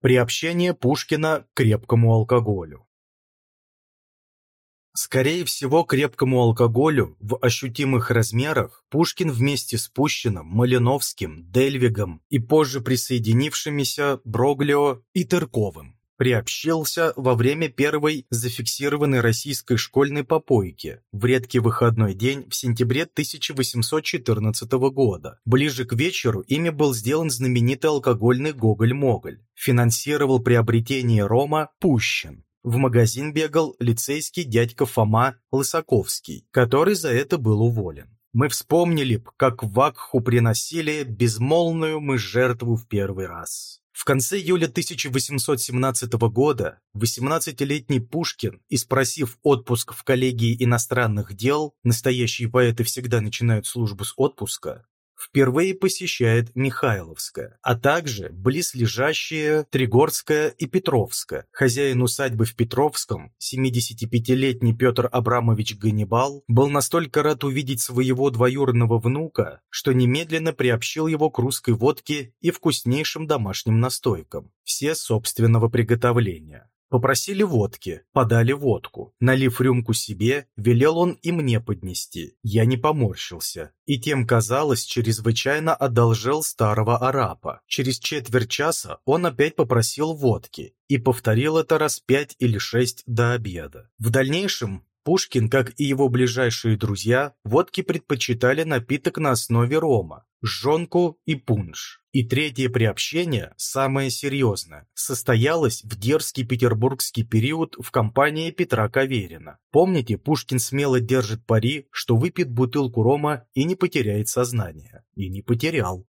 Приобщение Пушкина к крепкому алкоголю. Скорее всего, крепкому алкоголю в ощутимых размерах Пушкин вместе с Пущиным, Малиновским, Дельвигом и позже присоединившимися Броглио и Тырковым приобщился во время первой зафиксированной российской школьной попойки в редкий выходной день в сентябре 1814 года. Ближе к вечеру ими был сделан знаменитый алкогольный Гоголь-Моголь. Финансировал приобретение рома Пущин. В магазин бегал лицейский дядька Фома Лысаковский, который за это был уволен. Мы вспомнили как Вакху приносили безмолвную мы жертву в первый раз. В конце июля 1817 года 18-летний Пушкин, испросив отпуск в коллегии иностранных дел, настоящие поэты всегда начинают службу с отпуска, впервые посещает Михайловское, а также близлежащие Тригорское и Петровское. Хозяин усадьбы в Петровском, 75-летний Петр Абрамович Ганнибал, был настолько рад увидеть своего двоюродного внука, что немедленно приобщил его к русской водке и вкуснейшим домашним настойкам, все собственного приготовления. Попросили водки, подали водку. Налив рюмку себе, велел он и мне поднести. Я не поморщился. И тем, казалось, чрезвычайно одолжил старого арапа. Через четверть часа он опять попросил водки и повторил это раз пять или шесть до обеда. В дальнейшем Пушкин, как и его ближайшие друзья, водки предпочитали напиток на основе рома, жжонку и пунш. И третье приобщение, самое серьезное, состоялось в дерзкий петербургский период в компании Петра Каверина. Помните, Пушкин смело держит пари, что выпьет бутылку рома и не потеряет сознание. И не потерял.